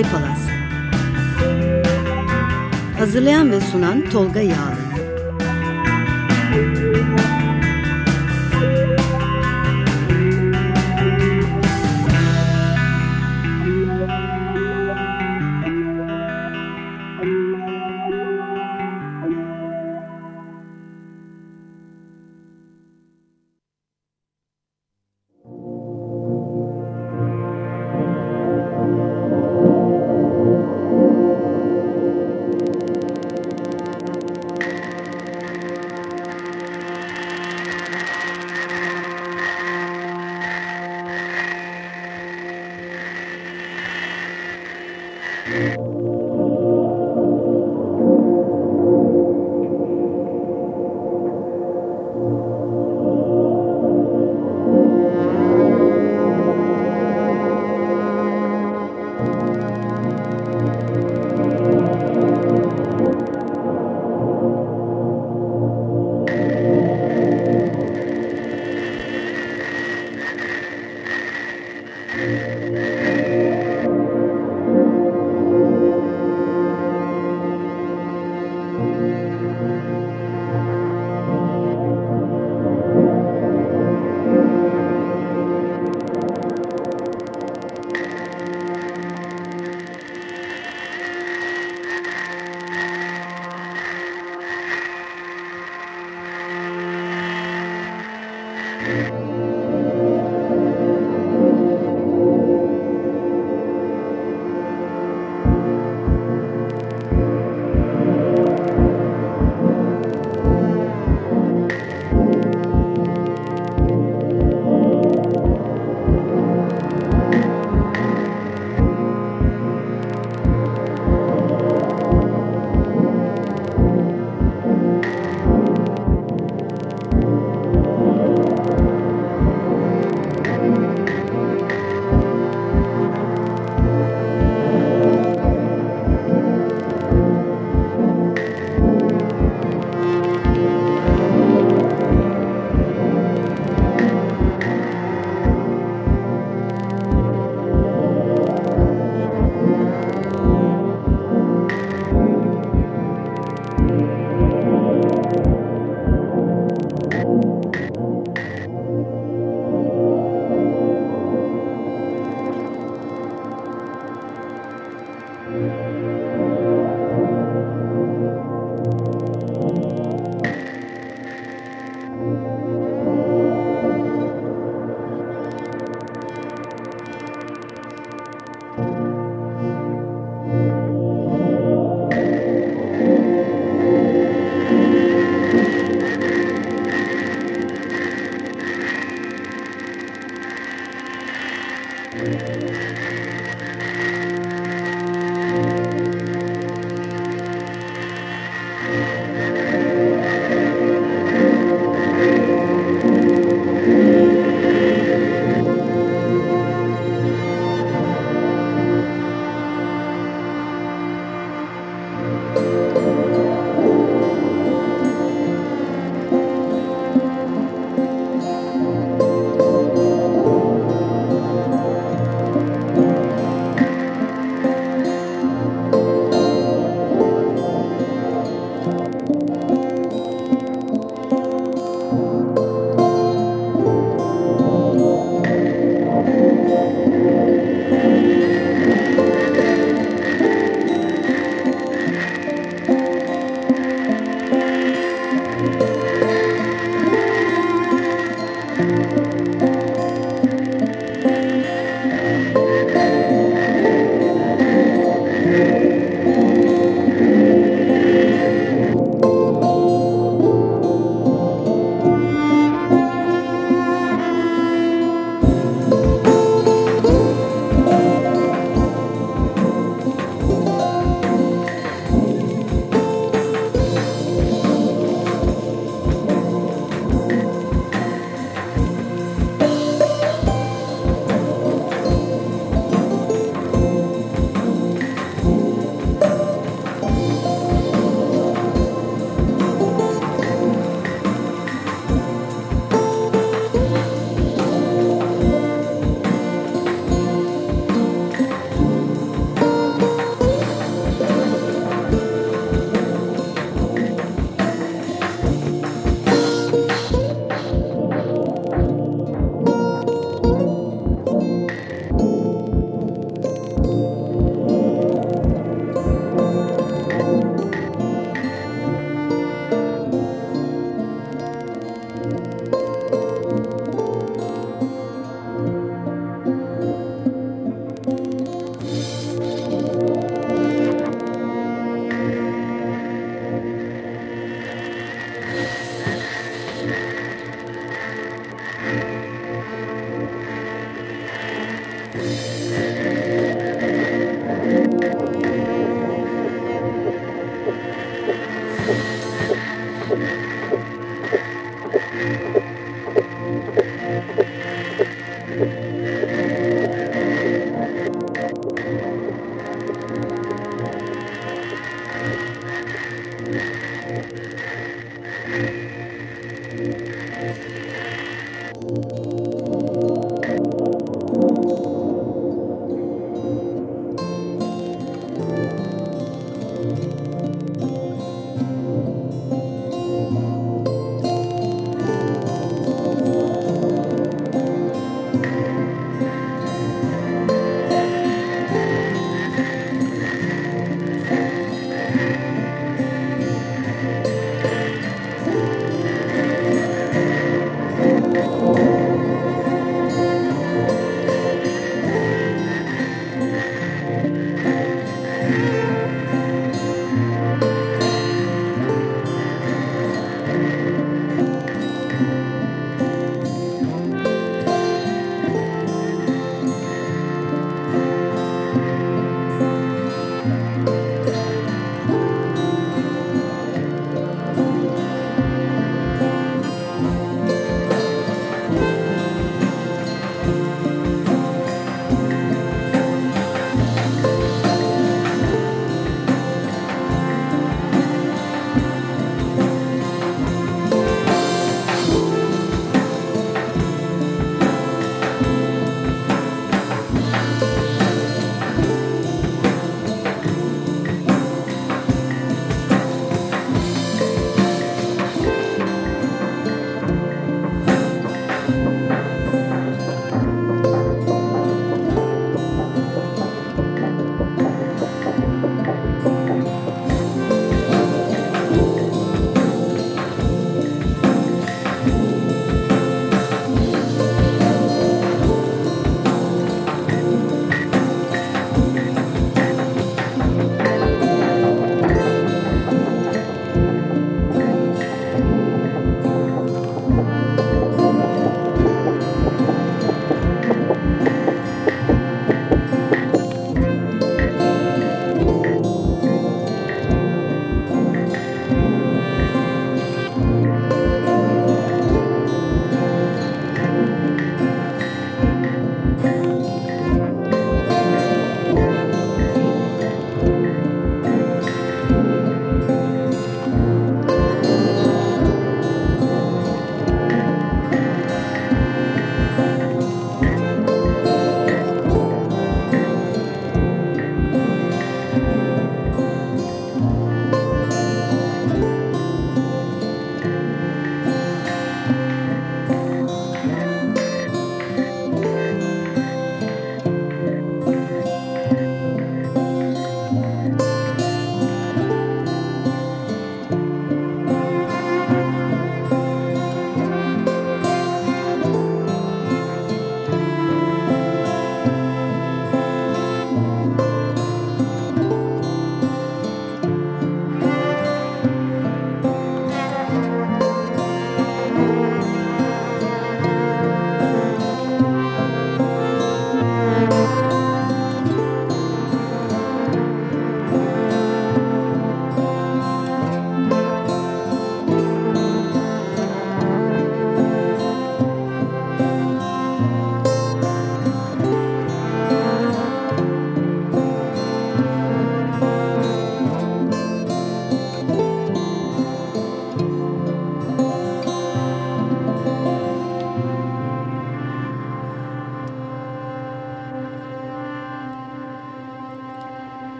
Çay Palaz Hazırlayan ve sunan Tolga Yağlı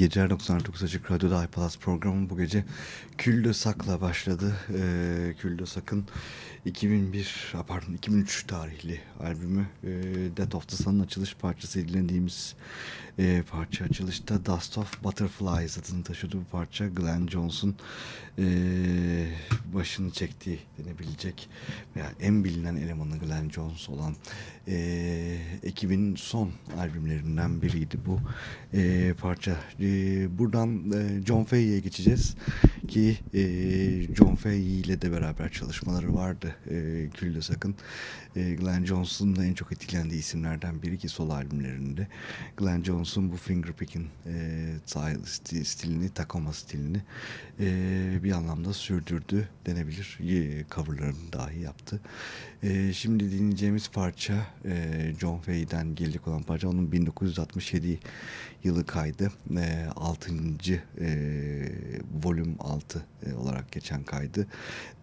geceler 99 Açık Radyo'da iPlus programı bu gece Küllü Sak'la başladı. Ee, Küllü Sak'ın 2001, pardon 2003 tarihli albümü e, Death of the Sun'ın açılış parçası dinlediğimiz e, parça açılışta Dust of Butterflies adını taşıdı bu parça. Glenn Jones'un e, başını çektiği denebilecek veya en bilinen elemanı Glenn Jones olan e, ekibin son albümlerinden biriydi bu e, parça. E, buradan e, John Fay'e geçeceğiz. ki e, John Fahey ile de beraber çalışmaları vardı e, Külde Sakın. E, Glenn Johnson da en çok etkilendiği isimlerden biri ki sol albümlerinde. Glenn Johnson bu fingerpicking e, stilini, Tacoma stilini e, bir anlamda sürdürdü denebilir. E, coverlarını dahi yaptı. E, şimdi dinleyeceğimiz parça e, John Fahey'den gelecek olan parça onun 1967 yılı kaydı. E, 6. E, volüm 6 e, olarak geçen kaydı.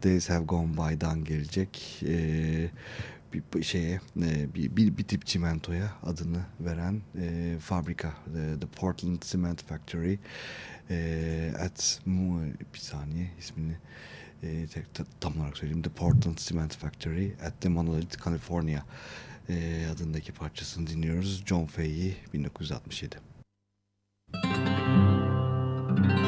Days Have Gone By'dan gelecek. E, bir şeye e, bir, bir, bir tip çimentoya adını veren e, fabrika The, The Portland Cement Factory e, at bir saniye ismini e, tam olarak söyleyeyim The Portland Cement Factory at the Monolith California e, adındaki parçasını dinliyoruz. John Fahey 1967 John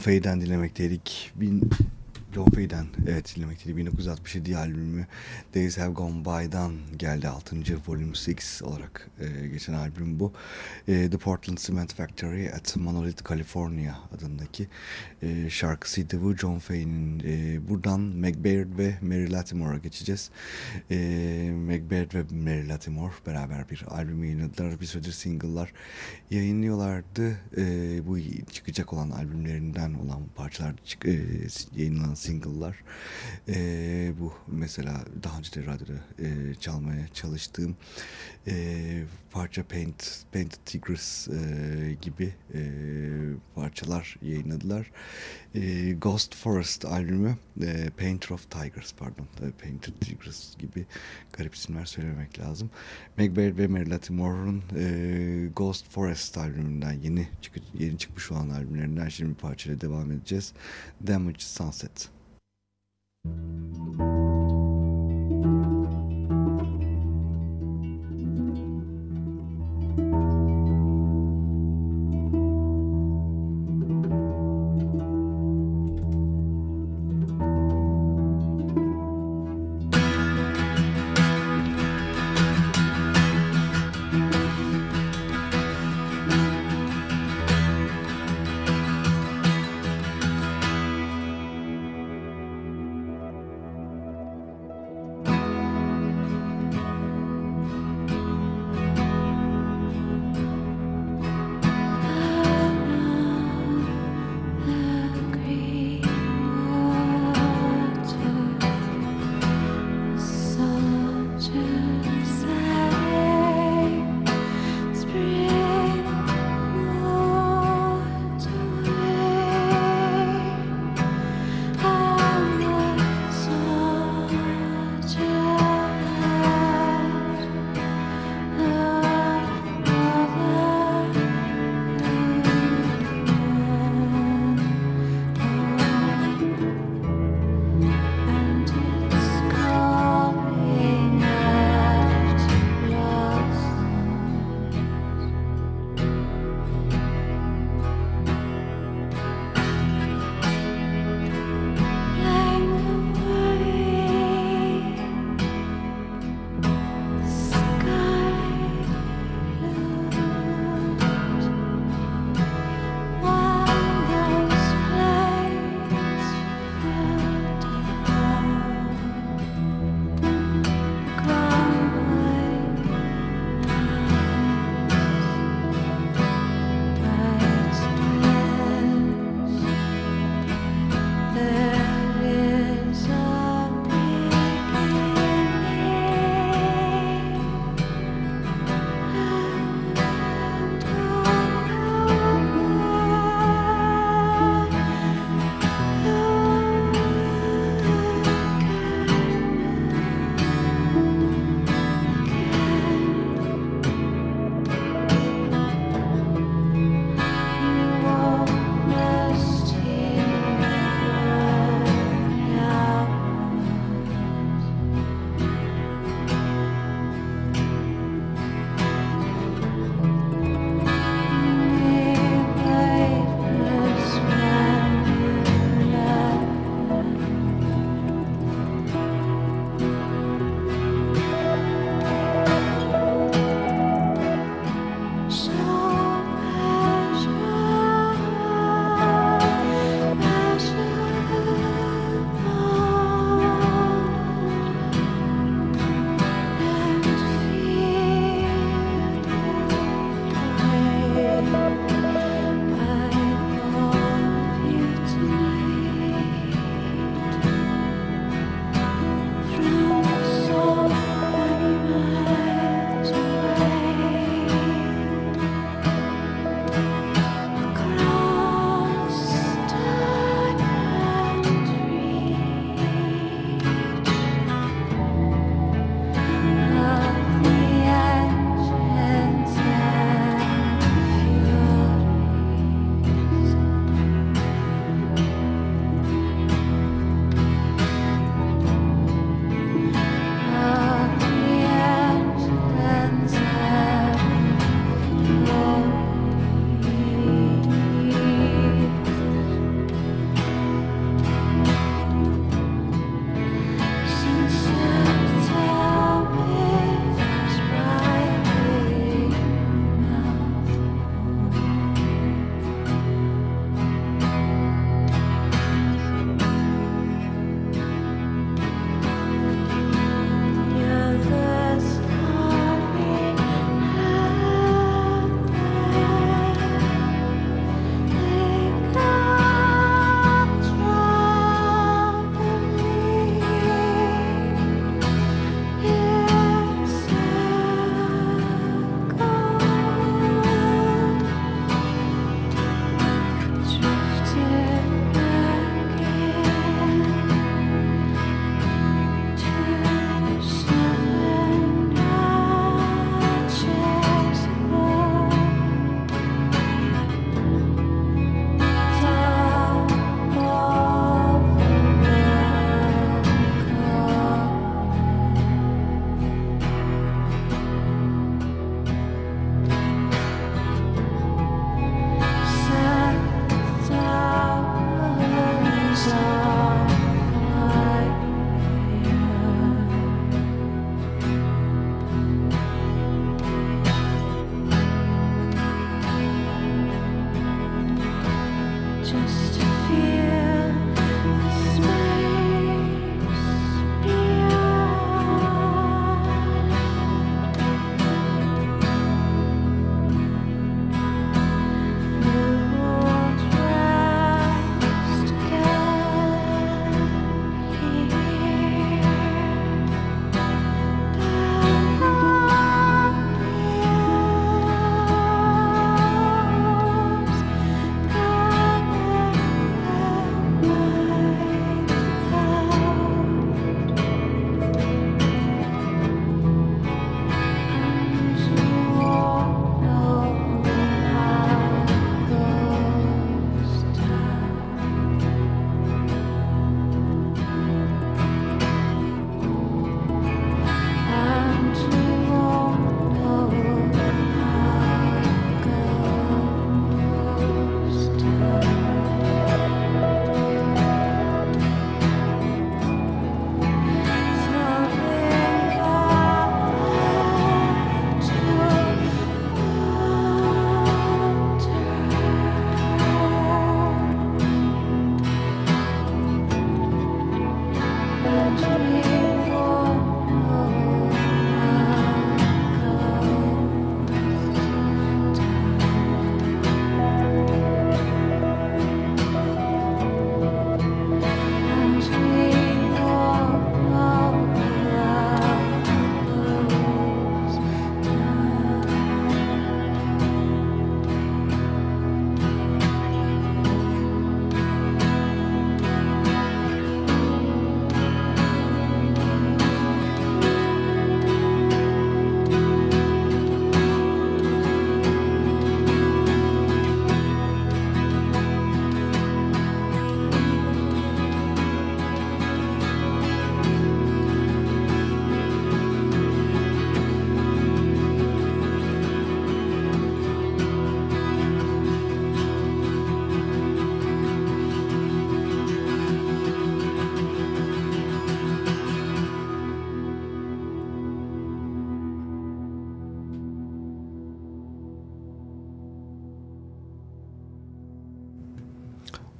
Fay'den dinlemekteydik. Bin, John Fay'den evet dinlemekteydik. 1967 albümü Days Have Gone By'dan geldi. 6. Volume 6 olarak e, geçen albüm bu. E, The Portland Cement Factory at Monolith, California adındaki e, şarkısıydı bu. John Fay'nin e, buradan Meg Baird ve Mary Latimore'a geçeceğiz. E, Meg Baird ve Mary Latimore beraber bir albüm yayınladılar. Bir süredir single'lar yayınlıyorlardı. E, bu çıkacak olan albümlerinden olan parçalar çık, e, yayınlanan single'lar. E, bu mesela daha önce de radyoda e, çalmaya çalıştığım e, parça Paint, Painted Tigris e, gibi e, parçalar yayınladılar. E, Ghost Forest albümü e, Painter of Tigers pardon e, Painted Tigris gibi garip isimler söylemek lazım. Baird ve Mary Latimore'un e, Ghost Forest albümünden yeni, çık yeni çıkmış olan albümlerinden şimdi bir devam edeceğiz. Damaged Sunset. thank you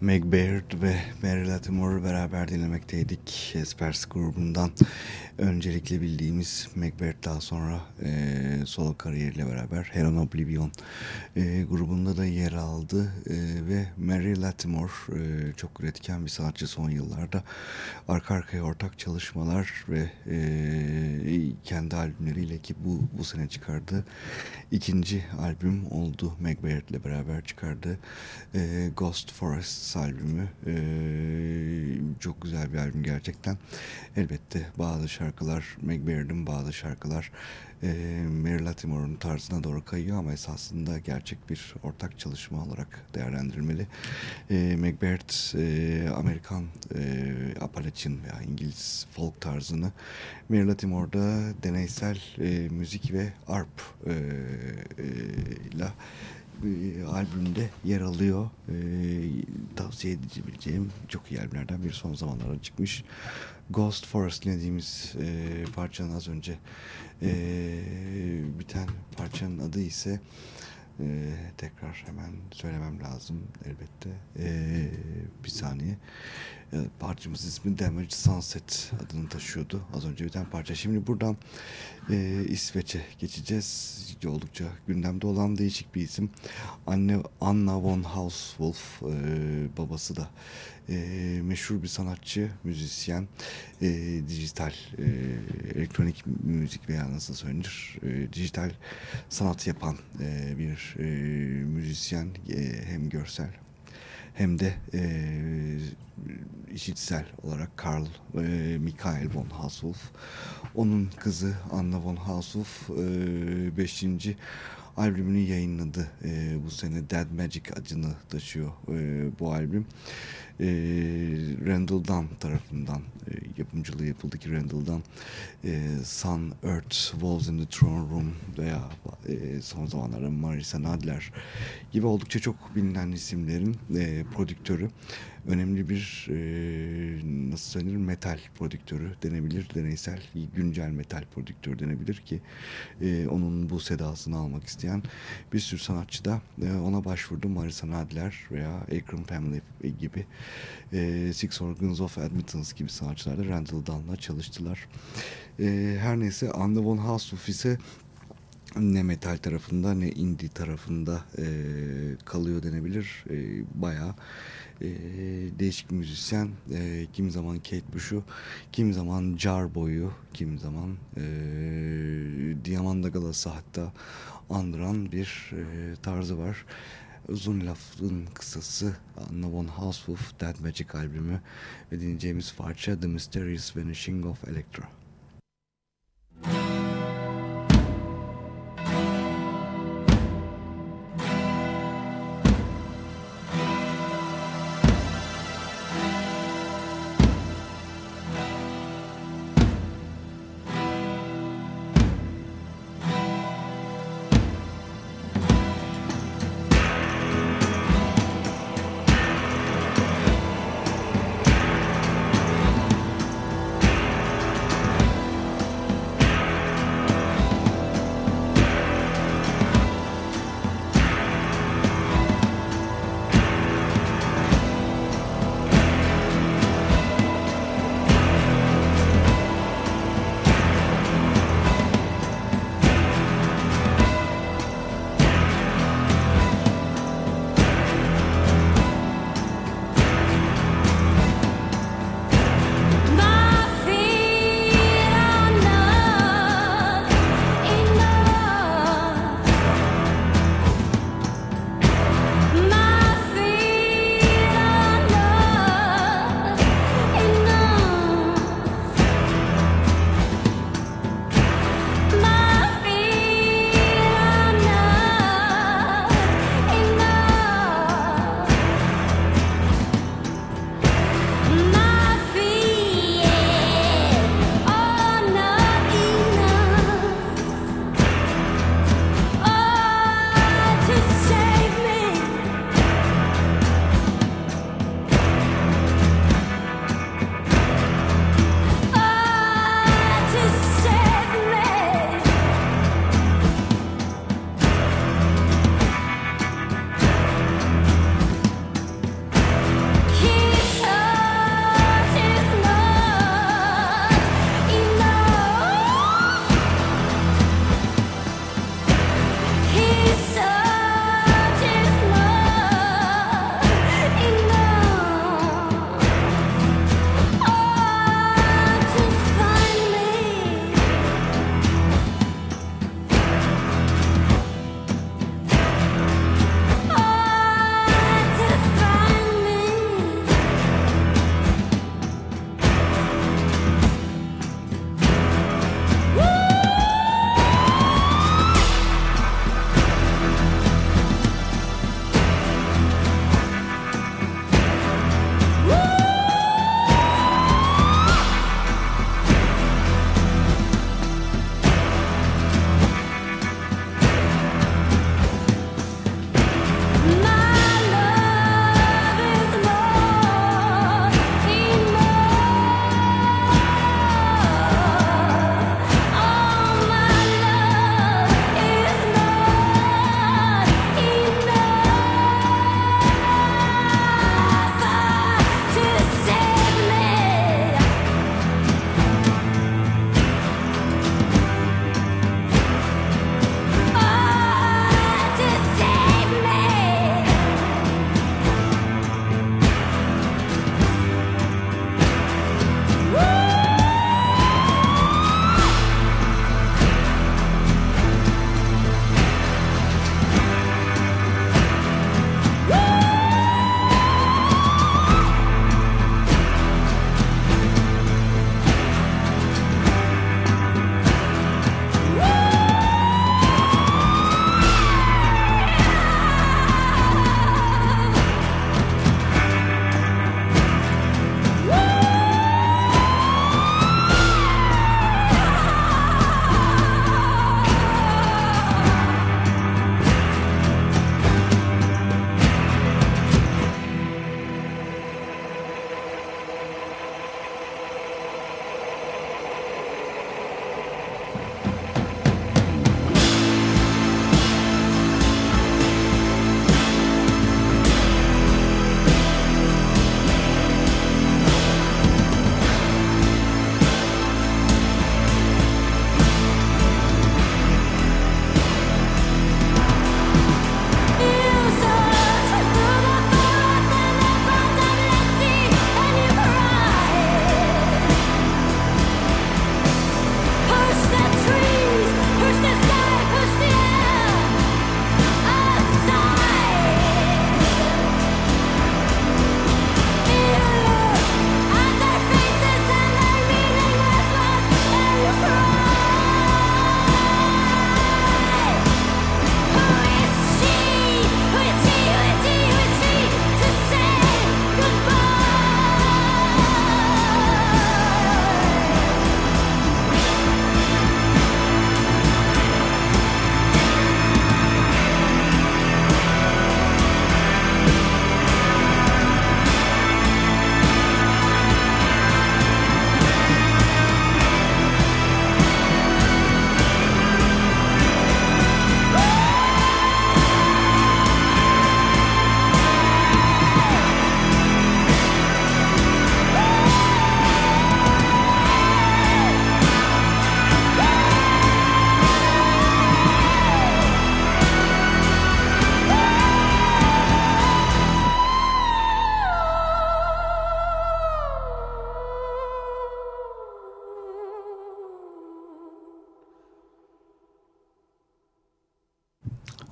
Meg Baird ve Mary Latimer'ı beraber dinlemekteydik. Espers grubundan öncelikle bildiğimiz Baird daha sonra e, solo kariyeriyle beraber Heron Oblivion e, grubunda da yer aldı. E, ve Mary Latimore e, çok üretken bir sanatçı son yıllarda. Arka arkaya ortak çalışmalar ve e, kendi albümleriyle ki bu, bu sene çıkardı. ikinci albüm oldu Baird ile beraber çıkardı. E, Ghost Forest albümü. Ee, çok güzel bir albüm gerçekten. Elbette bazı şarkılar, Meg Baird'in bazı şarkılar e, Mary Latimore'un tarzına doğru kayıyor ama esasında gerçek bir ortak çalışma olarak değerlendirmeli. E, Meg Baird e, Amerikan e, Appalachian veya İngiliz folk tarzını Mary Latimore'da deneysel e, müzik ve arp e, e, ile e, albümde yer alıyor. E, tavsiye edebileceğim çok iyi albümlerden bir son zamanlarda çıkmış. Ghost Forest dediğimiz e, parçanın az önce e, biten parçanın adı ise e, tekrar hemen söylemem lazım elbette. E, bir saniye. E, parçamız ismi Damaged Sunset adını taşıyordu. Az önce biten parça. Şimdi buradan e, İsveç'e geçeceğiz. Oldukça gündemde olan değişik bir isim. Anne Anna von Hauswolf e, babası da e, meşhur bir sanatçı, müzisyen, e, dijital e, elektronik müzik veya nasıl söylenir, e, dijital sanat yapan e, bir e, müzisyen e, hem görsel hem de e, işitsel olarak Karl e, Michael von Hauswolf. Onun kızı Anna von Hauswolf 5. E, albümünü yayınladı e, bu sene. Dead Magic adını taşıyor e, bu albüm. E, Randall Dunn tarafından e, yapımcılığı yapıldı ki Randall Dunn e, Sun, Earth, Wolves in the Throne Room veya e, son zamanlarda Marisa Nadler gibi oldukça çok bilinen isimlerin e, prodüktörü önemli bir e, nasıl söylenir metal prodüktörü denebilir. Deneysel güncel metal prodüktörü denebilir ki e, onun bu sedasını almak isteyen bir sürü sanatçı da e, ona başvurdu. Marisa Nadler veya Akron Family gibi e, Six Organs of Admittance gibi sanatçılar da Randall Dunn'la çalıştılar. E, her neyse Anne von Haushoff ise ne metal tarafında ne indie tarafında e, kalıyor denebilir. E, bayağı e, değişik müzisyen. E, kim zaman Kate Bush'u, kim zaman Jarbo'yu, kim zaman e, Diamanda Galas'ı hatta andıran bir e, tarzı var. Uzun lafın kısası Anna von Haushoff Dead Magic albümü ve dinleyeceğimiz parça The Mysterious Vanishing of Electra.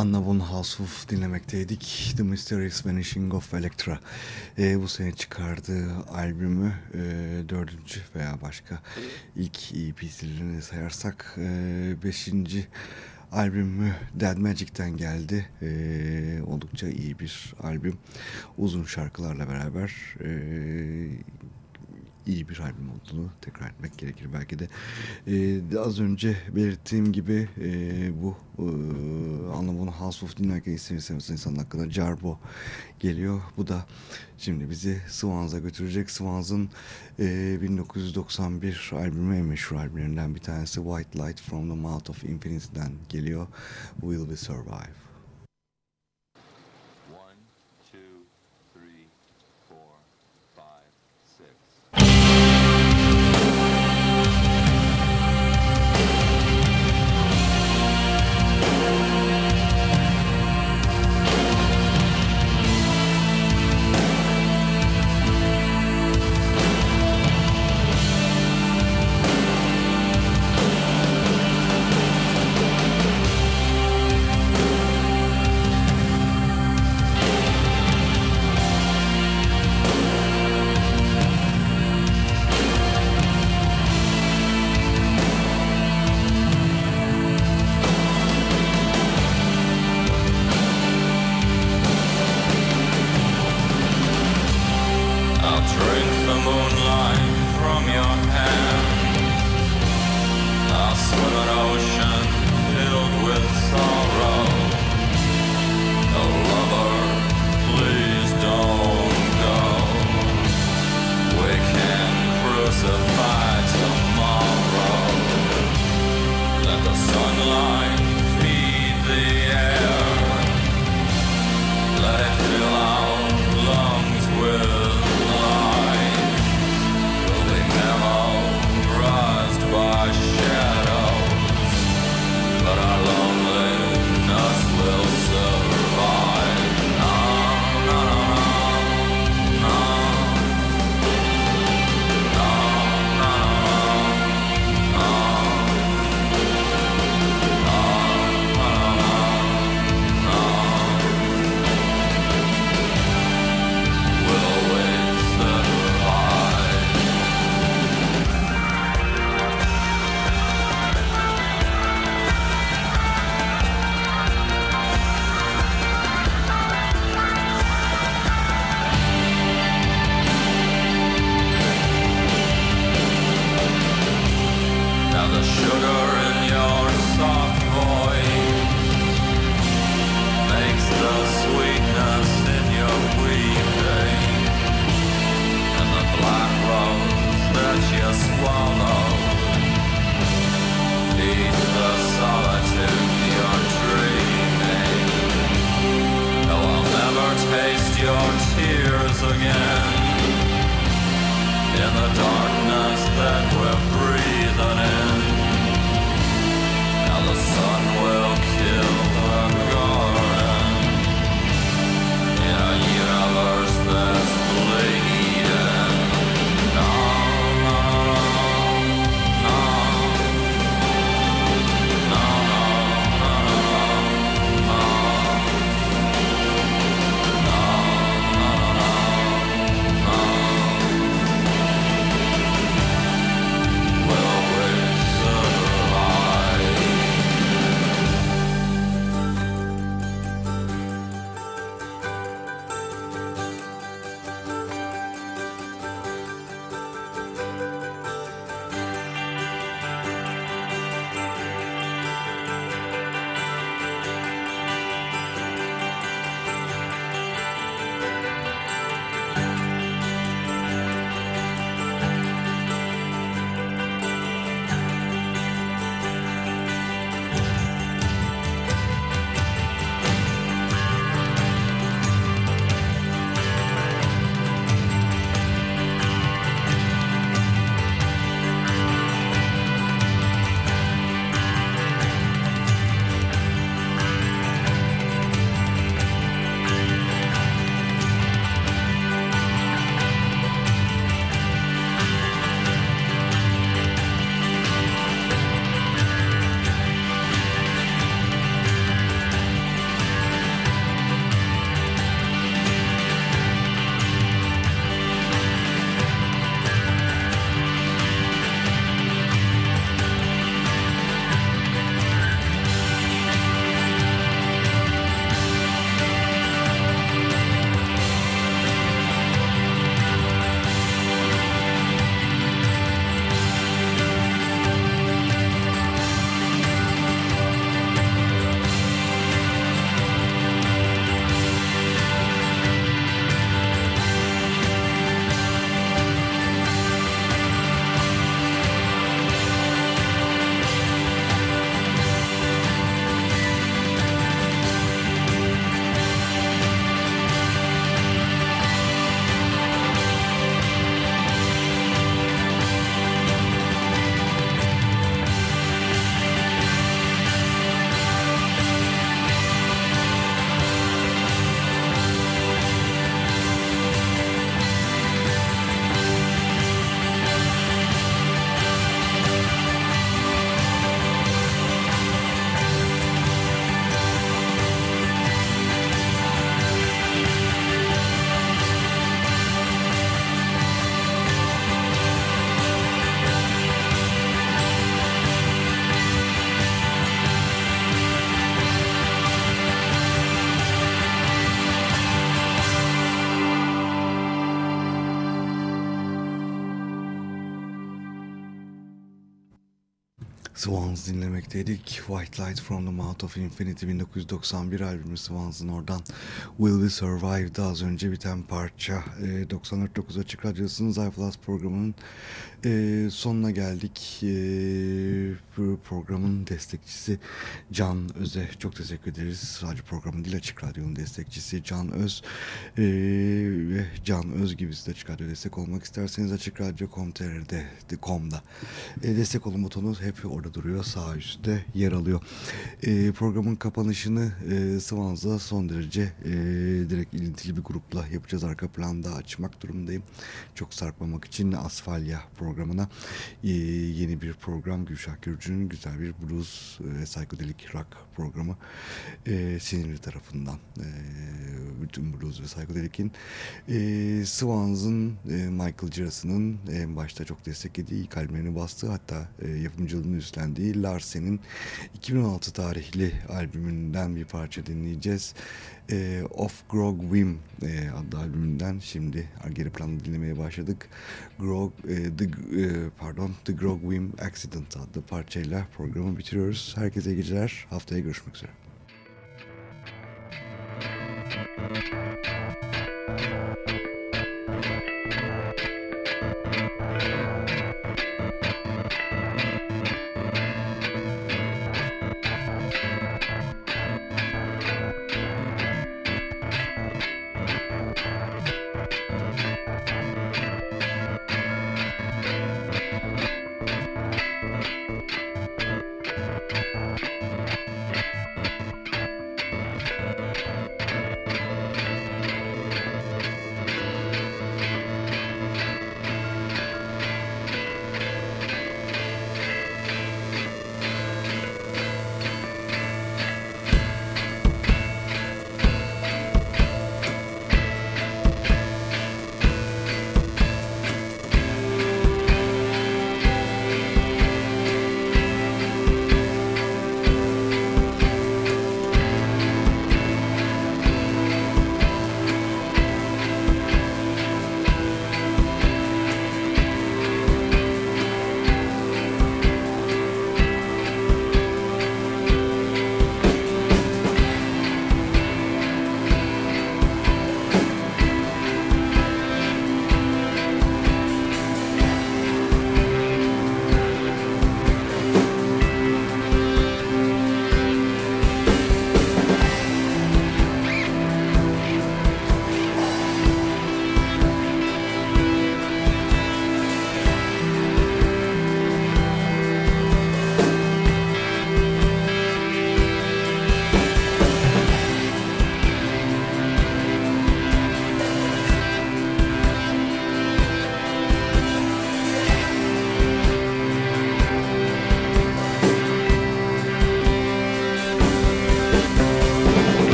Anna von Haushoff dinlemekteydik. The Mysterious Vanishing of Electra. E, bu sene çıkardığı albümü e, dördüncü veya başka ilk EP'lerini sayarsak e, beşinci albümü Dead Magic'ten geldi. E, oldukça iyi bir albüm. Uzun şarkılarla beraber e, iyi bir albüm olduğunu tekrar etmek gerekir belki de. Ee, az önce belirttiğim gibi e, bu e, anlamını House of dinlerken isterseniz insanın hakkında Jarbo geliyor. Bu da şimdi bizi Swans'a götürecek. Swans'ın e, 1991 albümü en meşhur albümlerinden bir tanesi White Light from the Mouth of Infinity'den geliyor. Will We Survive? Swans dinlemekteydik. White Light from the Mouth of Infinity 1991 albümü Swans'ın oradan Will We Survive'da az önce biten parça. E, 94.9 Açık Radyosu'nun Zayflas programının e, sonuna geldik. E, programın destekçisi Can Öz'e çok teşekkür ederiz. Radyo programı değil Açık Radyo'nun destekçisi Can Öz. E, ve Can Öz gibi siz de Açık Radyo destek olmak isterseniz Açık e, destek olun butonu hep orada duruyor. Sağ üstte yer alıyor. E, programın kapanışını e, Swans'la son derece e, direkt ilintili bir grupla yapacağız. Arka planda açmak durumundayım. Çok sarkmamak için Asfalya programına e, yeni bir program Gülşah Gürcü'nün güzel bir blues ve psychedelic rock programı e, Sinirli tarafından e, bütün blues ve psychedelic'in e, Swans'ın e, Michael Giras'ının en başta çok desteklediği kalblerini bastığı hatta e, yapımcılığını üstlendiği Larsen'in 2016 tarihli albümünden bir parça dinleyeceğiz. E, Off Grog Wim e, adlı albümünden şimdi geri planda dinlemeye başladık. Grog, e, the, e, pardon, The Grog Wim Accident adlı parçayla programı bitiriyoruz. Herkese geceler. Haftaya görüşmek üzere.